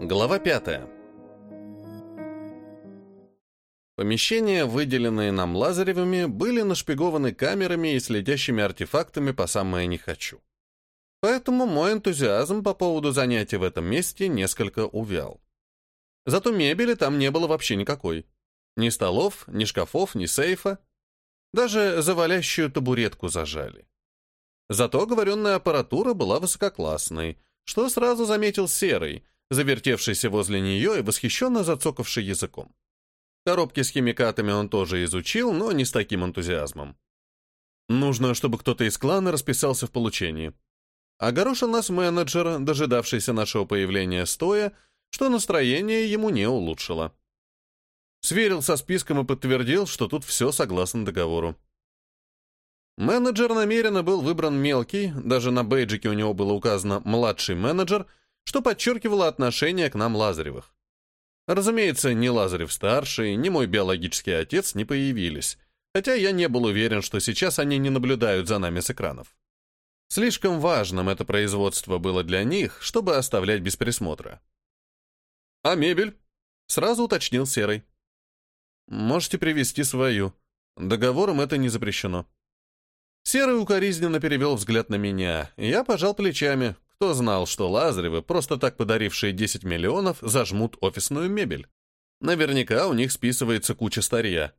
Глава 5. Помещения, выделенные нам Лазаревыми, были нашпигованы камерами и следящими артефактами по самое не хочу. Поэтому мой энтузиазм по поводу занятий в этом месте несколько увял. Зато мебели там не было вообще никакой. Ни столов, ни шкафов, ни сейфа. Даже завалящую табуретку зажали. Зато говоренная аппаратура была высококлассной, что сразу заметил Серый, завертевшийся возле нее и восхищенно зацокавший языком. Коробки с химикатами он тоже изучил, но не с таким энтузиазмом. Нужно, чтобы кто-то из клана расписался в получении. Огорошил нас менеджер, дожидавшийся нашего появления стоя, что настроение ему не улучшило. Сверил со списком и подтвердил, что тут все согласно договору. Менеджер намеренно был выбран мелкий, даже на бейджике у него было указано «младший менеджер», что подчеркивало отношение к нам Лазаревых. Разумеется, ни Лазарев-старший, ни мой биологический отец не появились, хотя я не был уверен, что сейчас они не наблюдают за нами с экранов. Слишком важным это производство было для них, чтобы оставлять без присмотра. «А мебель?» — сразу уточнил Серый. «Можете привезти свою. Договором это не запрещено». Серый укоризненно перевел взгляд на меня, и я пожал плечами. Кто знал, что Лазаревы, просто так подарившие 10 миллионов, зажмут офисную мебель? Наверняка у них списывается куча старья.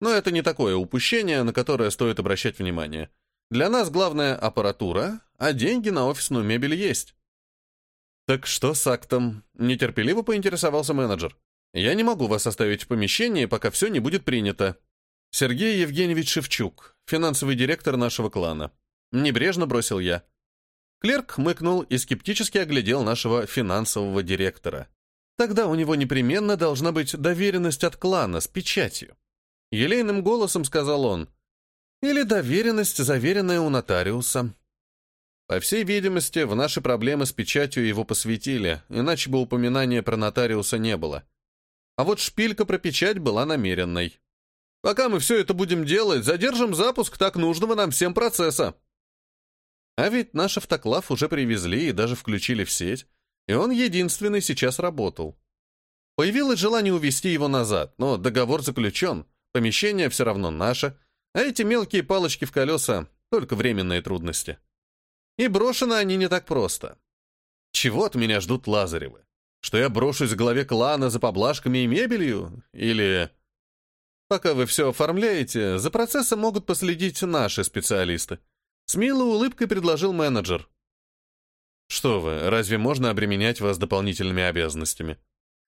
Но это не такое упущение, на которое стоит обращать внимание. Для нас главная аппаратура, а деньги на офисную мебель есть. «Так что с актом?» — нетерпеливо поинтересовался менеджер. «Я не могу вас оставить в помещении, пока все не будет принято». Сергей Евгеньевич Шевчук, финансовый директор нашего клана. Небрежно бросил я. Клерк хмыкнул и скептически оглядел нашего финансового директора. Тогда у него непременно должна быть доверенность от клана с печатью. Елейным голосом сказал он. Или доверенность, заверенная у нотариуса. По всей видимости, в наши проблемы с печатью его посвятили, иначе бы упоминания про нотариуса не было. А вот шпилька про печать была намеренной. Пока мы все это будем делать, задержим запуск так нужного нам всем процесса. А ведь наш автоклав уже привезли и даже включили в сеть, и он единственный сейчас работал. Появилось желание увести его назад, но договор заключен, помещение все равно наше, а эти мелкие палочки в колеса — только временные трудности. И брошены они не так просто. Чего от меня ждут Лазаревы? Что я брошусь в главе клана за поблажками и мебелью? Или... Пока вы все оформляете, за процессом могут последить наши специалисты. С милой улыбкой предложил менеджер. Что вы, разве можно обременять вас дополнительными обязанностями?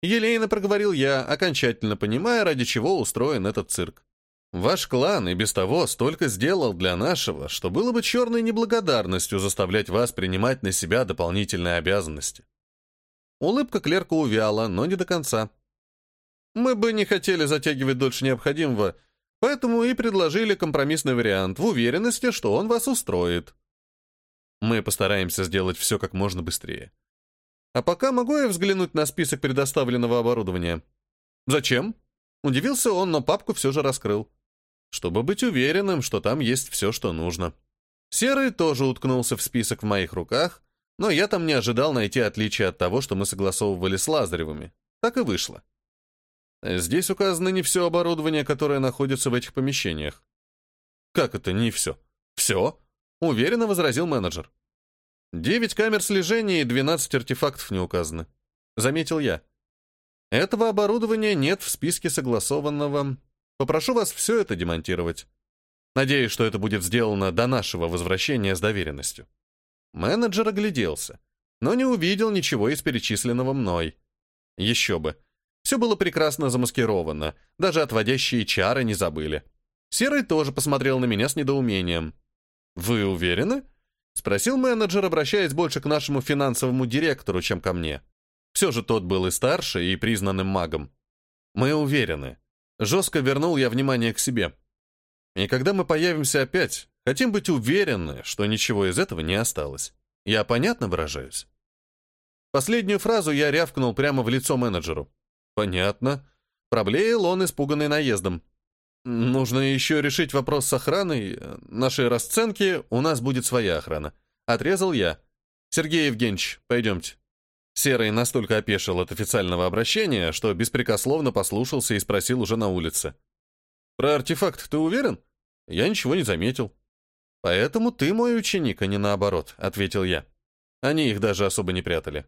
Елейно проговорил я, окончательно понимая, ради чего устроен этот цирк. Ваш клан и без того столько сделал для нашего, что было бы черной неблагодарностью заставлять вас принимать на себя дополнительные обязанности. Улыбка клерка увяла, но не до конца. Мы бы не хотели затягивать дольше необходимого, поэтому и предложили компромиссный вариант в уверенности, что он вас устроит. Мы постараемся сделать все как можно быстрее. А пока могу я взглянуть на список предоставленного оборудования? Зачем? Удивился он, но папку все же раскрыл. Чтобы быть уверенным, что там есть все, что нужно. Серый тоже уткнулся в список в моих руках, но я там не ожидал найти отличия от того, что мы согласовывали с Лазаревыми. Так и вышло. Здесь указано не все оборудование, которое находится в этих помещениях. Как это не все? Все? Уверенно возразил менеджер. Девять камер слежения и двенадцать артефактов не указаны. Заметил я. Этого оборудования нет в списке согласованного. Попрошу вас все это демонтировать. Надеюсь, что это будет сделано до нашего возвращения с доверенностью. Менеджер огляделся, но не увидел ничего из перечисленного мной. Еще бы. Все было прекрасно замаскировано, даже отводящие чары не забыли. Серый тоже посмотрел на меня с недоумением. «Вы уверены?» — спросил менеджер, обращаясь больше к нашему финансовому директору, чем ко мне. Все же тот был и старше, и признанным магом. «Мы уверены». Жестко вернул я внимание к себе. «И когда мы появимся опять, хотим быть уверены, что ничего из этого не осталось. Я понятно выражаюсь?» Последнюю фразу я рявкнул прямо в лицо менеджеру. Понятно. Проблеял он, испуганный наездом. Нужно еще решить вопрос с охраной. Нашей расценки у нас будет своя охрана. Отрезал я. Сергей Евгеньевич, пойдемте. Серый настолько опешил от официального обращения, что беспрекословно послушался и спросил уже на улице. «Про артефакт ты уверен?» «Я ничего не заметил». «Поэтому ты мой ученик, а не наоборот», — ответил я. Они их даже особо не прятали.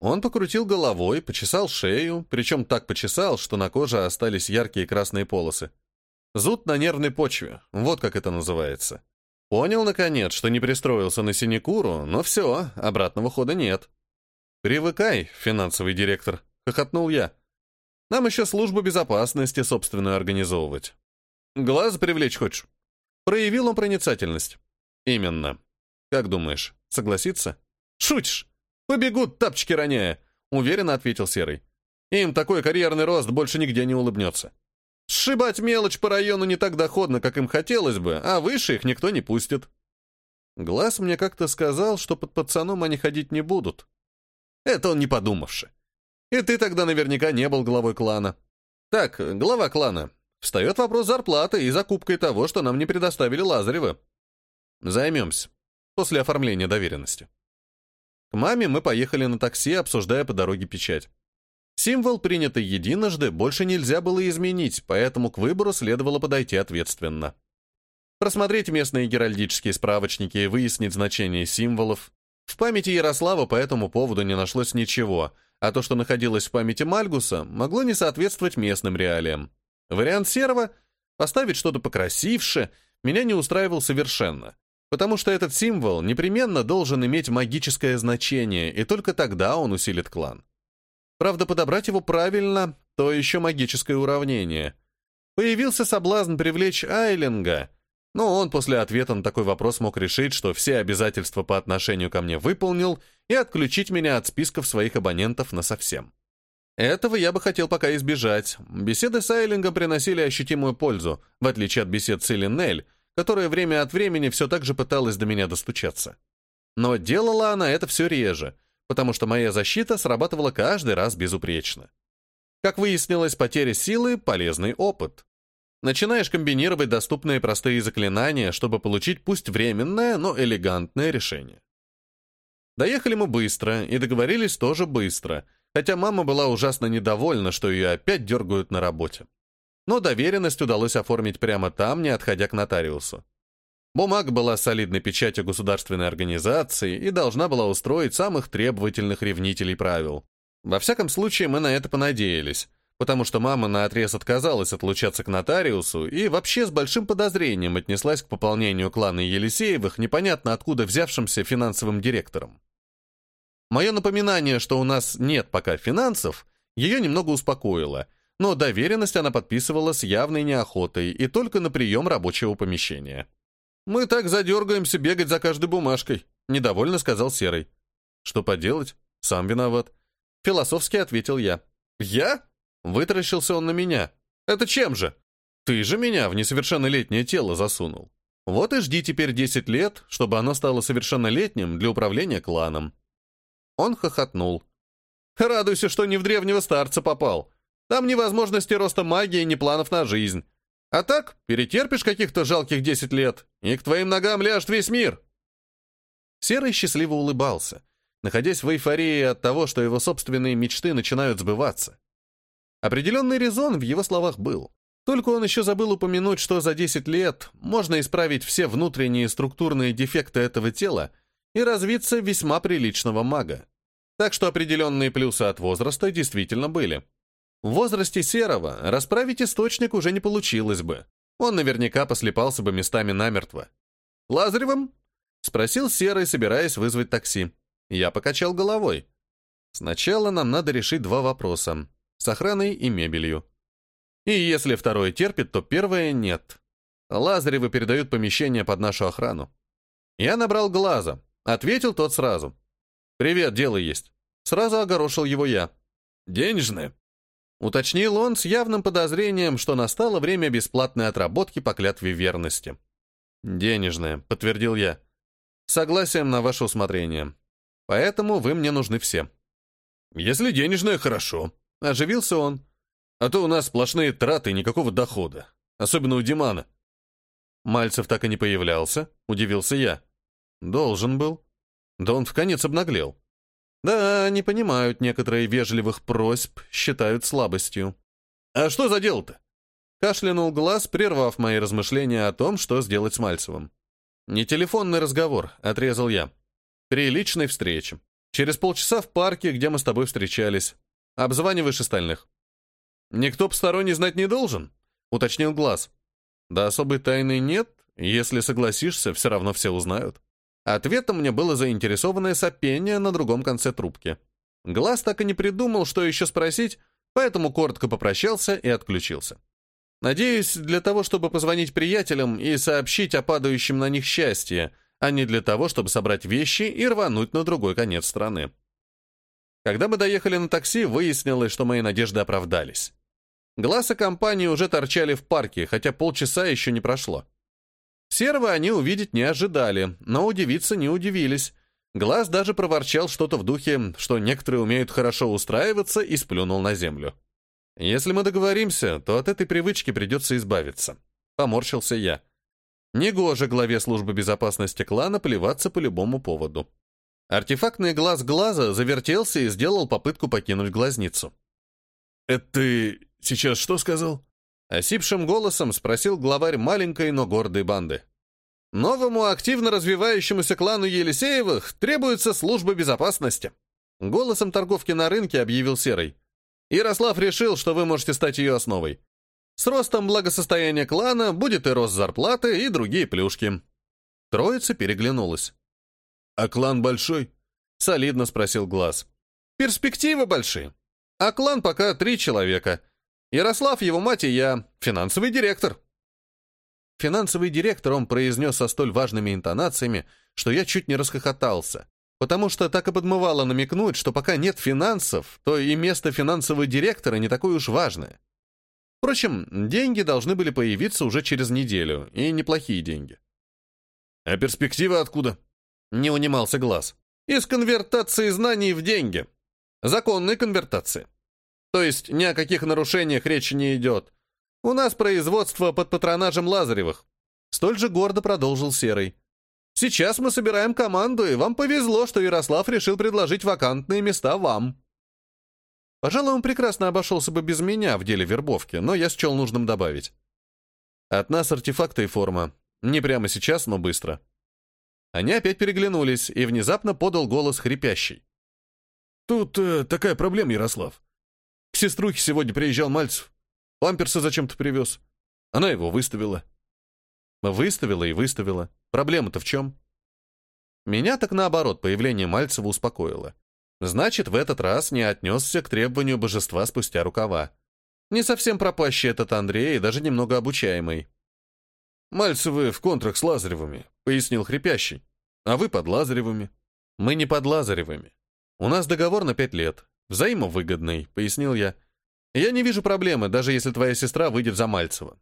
Он покрутил головой, почесал шею, причем так почесал, что на коже остались яркие красные полосы. Зуд на нервной почве, вот как это называется. Понял, наконец, что не пристроился на синекуру, но все, обратного хода нет. «Привыкай, финансовый директор», — хохотнул я. «Нам еще службу безопасности собственную организовывать. Глаз привлечь хочешь?» Проявил он проницательность. «Именно. Как думаешь, согласится?» «Шутишь? Побегут, тапочки роняя», — уверенно ответил Серый. «Им такой карьерный рост больше нигде не улыбнется. Сшибать мелочь по району не так доходно, как им хотелось бы, а выше их никто не пустит». Глаз мне как-то сказал, что под пацаном они ходить не будут. Это он не подумавши. И ты тогда наверняка не был главой клана. Так, глава клана. Встает вопрос зарплаты и закупкой того, что нам не предоставили Лазаревы. Займемся. После оформления доверенности. К маме мы поехали на такси, обсуждая по дороге печать. Символ, принятый единожды, больше нельзя было изменить, поэтому к выбору следовало подойти ответственно. Просмотреть местные геральдические справочники и выяснить значение символов, в памяти Ярослава по этому поводу не нашлось ничего, а то, что находилось в памяти Мальгуса, могло не соответствовать местным реалиям. Вариант серого — поставить что-то покрасивше — меня не устраивал совершенно, потому что этот символ непременно должен иметь магическое значение, и только тогда он усилит клан. Правда, подобрать его правильно — то еще магическое уравнение. Появился соблазн привлечь Айлинга — но он после ответа на такой вопрос мог решить, что все обязательства по отношению ко мне выполнил и отключить меня от списков своих абонентов насовсем. Этого я бы хотел пока избежать. Беседы с Айлингом приносили ощутимую пользу, в отличие от бесед с Элинель, которая время от времени все так же пыталась до меня достучаться. Но делала она это все реже, потому что моя защита срабатывала каждый раз безупречно. Как выяснилось, потеря силы — полезный опыт. Начинаешь комбинировать доступные простые заклинания, чтобы получить пусть временное, но элегантное решение. Доехали мы быстро и договорились тоже быстро, хотя мама была ужасно недовольна, что ее опять дергают на работе. Но доверенность удалось оформить прямо там, не отходя к нотариусу. Бумага была солидной печатью государственной организации и должна была устроить самых требовательных ревнителей правил. Во всяком случае, мы на это понадеялись, потому что мама наотрез отказалась отлучаться к нотариусу и вообще с большим подозрением отнеслась к пополнению клана Елисеевых непонятно откуда взявшимся финансовым директором. Мое напоминание, что у нас нет пока финансов, ее немного успокоило, но доверенность она подписывала с явной неохотой и только на прием рабочего помещения. «Мы так задергаемся бегать за каждой бумажкой», — недовольно сказал Серый. «Что поделать? Сам виноват». Философски ответил я. «Я? Вытаращился он на меня. «Это чем же? Ты же меня в несовершеннолетнее тело засунул. Вот и жди теперь 10 лет, чтобы оно стало совершеннолетним для управления кланом». Он хохотнул. «Радуйся, что не в древнего старца попал. Там ни возможности роста магии, ни планов на жизнь. А так, перетерпишь каких-то жалких 10 лет, и к твоим ногам ляжет весь мир». Серый счастливо улыбался, находясь в эйфории от того, что его собственные мечты начинают сбываться. Определенный резон в его словах был. Только он еще забыл упомянуть, что за 10 лет можно исправить все внутренние структурные дефекты этого тела и развиться весьма приличного мага. Так что определенные плюсы от возраста действительно были. В возрасте Серого расправить источник уже не получилось бы. Он наверняка послепался бы местами намертво. «Лазаревым?» — спросил Серый, собираясь вызвать такси. Я покачал головой. «Сначала нам надо решить два вопроса с охраной и мебелью. И если второе терпит, то первое нет. Лазаревы передают помещение под нашу охрану. Я набрал глаза. Ответил тот сразу. «Привет, дело есть». Сразу огорошил его я. «Денежные?» Уточнил он с явным подозрением, что настало время бесплатной отработки по клятве верности. «Денежное», — подтвердил я. «Согласием на ваше усмотрение. Поэтому вы мне нужны все». «Если денежное, хорошо», Оживился он. А то у нас сплошные траты и никакого дохода. Особенно у Димана. Мальцев так и не появлялся, удивился я. Должен был. Да он в конец обнаглел. Да, не понимают некоторые вежливых просьб, считают слабостью. «А что за дело-то?» Кашлянул глаз, прервав мои размышления о том, что сделать с Мальцевым. «Не телефонный разговор», — отрезал я. «При личной встрече. Через полчаса в парке, где мы с тобой встречались. Обзваниваешь остальных». «Никто посторонний знать не должен?» — уточнил глаз. «Да особой тайны нет. Если согласишься, все равно все узнают». Ответом мне было заинтересованное сопение на другом конце трубки. Глаз так и не придумал, что еще спросить, поэтому коротко попрощался и отключился. Надеюсь, для того, чтобы позвонить приятелям и сообщить о падающем на них счастье, а не для того, чтобы собрать вещи и рвануть на другой конец страны. Когда мы доехали на такси, выяснилось, что мои надежды оправдались. Глаз и компании уже торчали в парке, хотя полчаса еще не прошло. Серого они увидеть не ожидали, но удивиться не удивились. Глаз даже проворчал что-то в духе, что некоторые умеют хорошо устраиваться, и сплюнул на землю. «Если мы договоримся, то от этой привычки придется избавиться», — поморщился я. Негоже главе службы безопасности клана плеваться по любому поводу. Артефактный глаз глаза завертелся и сделал попытку покинуть глазницу. «Это ты сейчас что сказал?» Осипшим голосом спросил главарь маленькой, но гордой банды. «Новому активно развивающемуся клану Елисеевых требуется служба безопасности», голосом торговки на рынке объявил Серый. Ярослав решил, что вы можете стать ее основой. С ростом благосостояния клана будет и рост зарплаты, и другие плюшки. Троица переглянулась. «А клан большой?» — солидно спросил Глаз. «Перспективы большие. А клан пока три человека — Ярослав, его мать и я, финансовый директор. Финансовый директор он произнес со столь важными интонациями, что я чуть не расхохотался, потому что так и подмывало намекнуть, что пока нет финансов, то и место финансового директора не такое уж важное. Впрочем, деньги должны были появиться уже через неделю, и неплохие деньги. «А перспектива откуда?» — не унимался глаз. «Из конвертации знаний в деньги. Законной конвертации. То есть ни о каких нарушениях речи не идет. У нас производство под патронажем Лазаревых. Столь же гордо продолжил Серый. Сейчас мы собираем команду, и вам повезло, что Ярослав решил предложить вакантные места вам. Пожалуй, он прекрасно обошелся бы без меня в деле вербовки, но я счел нужным добавить. От нас артефакты и форма. Не прямо сейчас, но быстро. Они опять переглянулись, и внезапно подал голос хрипящий. «Тут э, такая проблема, Ярослав. К сеструхе сегодня приезжал Мальцев. Памперсы зачем-то привез. Она его выставила. Выставила и выставила. Проблема-то в чем? Меня так наоборот появление Мальцева успокоило. Значит, в этот раз не отнесся к требованию божества спустя рукава. Не совсем пропащий этот Андрей и даже немного обучаемый. «Мальцевы в контрах с Лазаревыми», — пояснил хрипящий. «А вы под Лазаревыми». «Мы не под Лазаревыми. У нас договор на пять лет. «Взаимовыгодный», — пояснил я. «Я не вижу проблемы, даже если твоя сестра выйдет за Мальцева.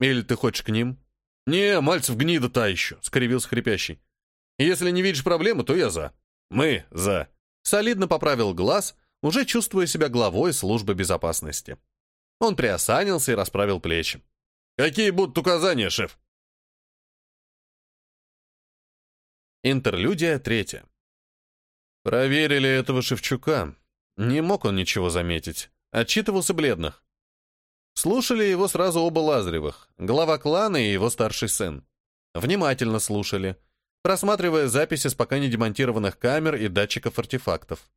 Или ты хочешь к ним?» «Не, Мальцев гнида та еще», — скривился хрипящий. «Если не видишь проблемы, то я за». «Мы за». Солидно поправил глаз, уже чувствуя себя главой службы безопасности. Он приосанился и расправил плечи. «Какие будут указания, шеф?» Интерлюдия третья. Проверили этого Шевчука. Не мог он ничего заметить. Отчитывался бледных. Слушали его сразу оба Лазаревых, глава клана и его старший сын. Внимательно слушали, просматривая записи с пока не демонтированных камер и датчиков артефактов.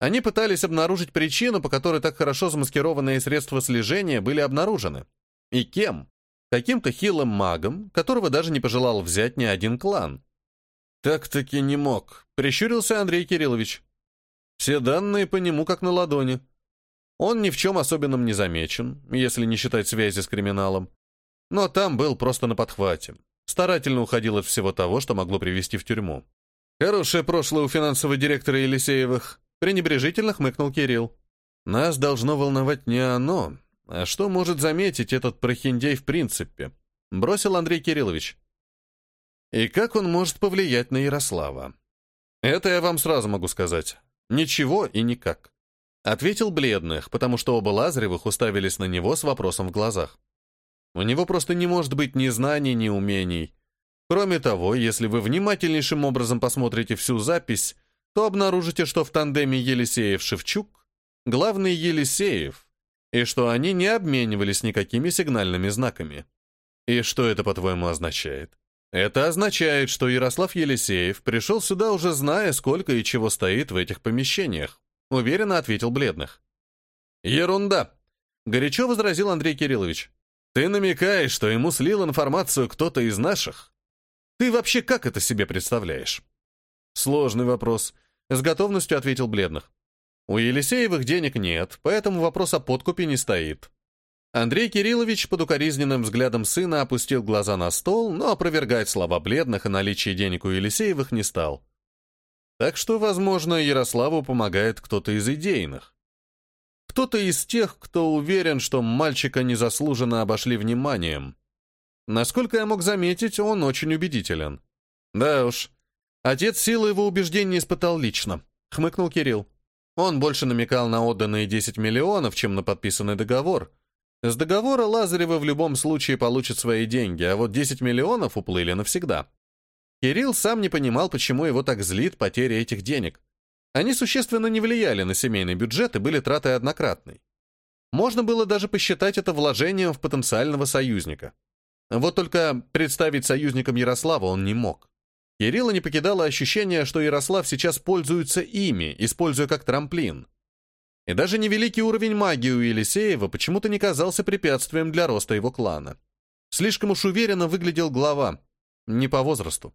Они пытались обнаружить причину, по которой так хорошо замаскированные средства слежения были обнаружены. И кем? Каким-то хилым магом, которого даже не пожелал взять ни один клан. «Так-таки не мог», — прищурился Андрей Кириллович. Все данные по нему как на ладони. Он ни в чем особенном не замечен, если не считать связи с криминалом. Но там был просто на подхвате. Старательно уходил от всего того, что могло привести в тюрьму. Хорошее прошлое у финансового директора Елисеевых. Пренебрежительно хмыкнул Кирилл. Нас должно волновать не оно, а что может заметить этот прохиндей в принципе, бросил Андрей Кириллович. И как он может повлиять на Ярослава? Это я вам сразу могу сказать. «Ничего и никак», — ответил бледных, потому что оба Лазаревых уставились на него с вопросом в глазах. «У него просто не может быть ни знаний, ни умений. Кроме того, если вы внимательнейшим образом посмотрите всю запись, то обнаружите, что в тандеме Елисеев-Шевчук главный Елисеев, и что они не обменивались никакими сигнальными знаками. И что это, по-твоему, означает? Это означает, что Ярослав Елисеев пришел сюда уже зная, сколько и чего стоит в этих помещениях, уверенно ответил Бледных. Ерунда, горячо возразил Андрей Кириллович. Ты намекаешь, что ему слил информацию кто-то из наших? Ты вообще как это себе представляешь? Сложный вопрос, с готовностью ответил Бледных. У Елисеевых денег нет, поэтому вопрос о подкупе не стоит. Андрей Кириллович под укоризненным взглядом сына опустил глаза на стол, но опровергать слова бледных о наличии денег у Елисеевых не стал. Так что, возможно, Ярославу помогает кто-то из идейных. Кто-то из тех, кто уверен, что мальчика незаслуженно обошли вниманием. Насколько я мог заметить, он очень убедителен. Да уж, отец силы его убеждений испытал лично, хмыкнул Кирилл. Он больше намекал на отданные 10 миллионов, чем на подписанный договор — с договора Лазарева в любом случае получат свои деньги, а вот 10 миллионов уплыли навсегда. Кирилл сам не понимал, почему его так злит потеря этих денег. Они существенно не влияли на семейный бюджет и были тратой однократной. Можно было даже посчитать это вложением в потенциального союзника. Вот только представить союзником Ярослава он не мог. Кирилла не покидало ощущение, что Ярослав сейчас пользуется ими, используя как трамплин. И даже невеликий уровень магии у Елисеева почему-то не казался препятствием для роста его клана. Слишком уж уверенно выглядел глава, не по возрасту.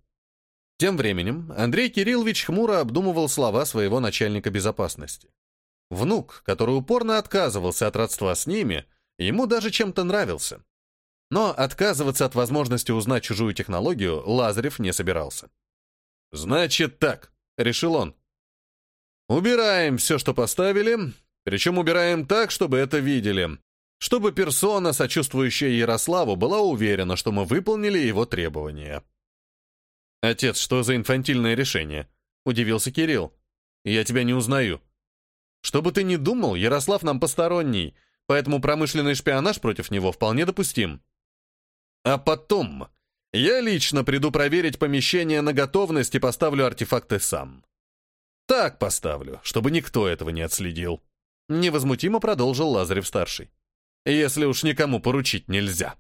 Тем временем Андрей Кириллович хмуро обдумывал слова своего начальника безопасности. Внук, который упорно отказывался от родства с ними, ему даже чем-то нравился. Но отказываться от возможности узнать чужую технологию Лазарев не собирался. «Значит так», — решил он. Убираем все, что поставили, причем убираем так, чтобы это видели, чтобы персона, сочувствующая Ярославу, была уверена, что мы выполнили его требования. «Отец, что за инфантильное решение?» — удивился Кирилл. «Я тебя не узнаю». «Что бы ты ни думал, Ярослав нам посторонний, поэтому промышленный шпионаж против него вполне допустим». «А потом я лично приду проверить помещение на готовность и поставлю артефакты сам. Так поставлю, чтобы никто этого не отследил. Невозмутимо продолжил Лазарев-старший. Если уж никому поручить нельзя.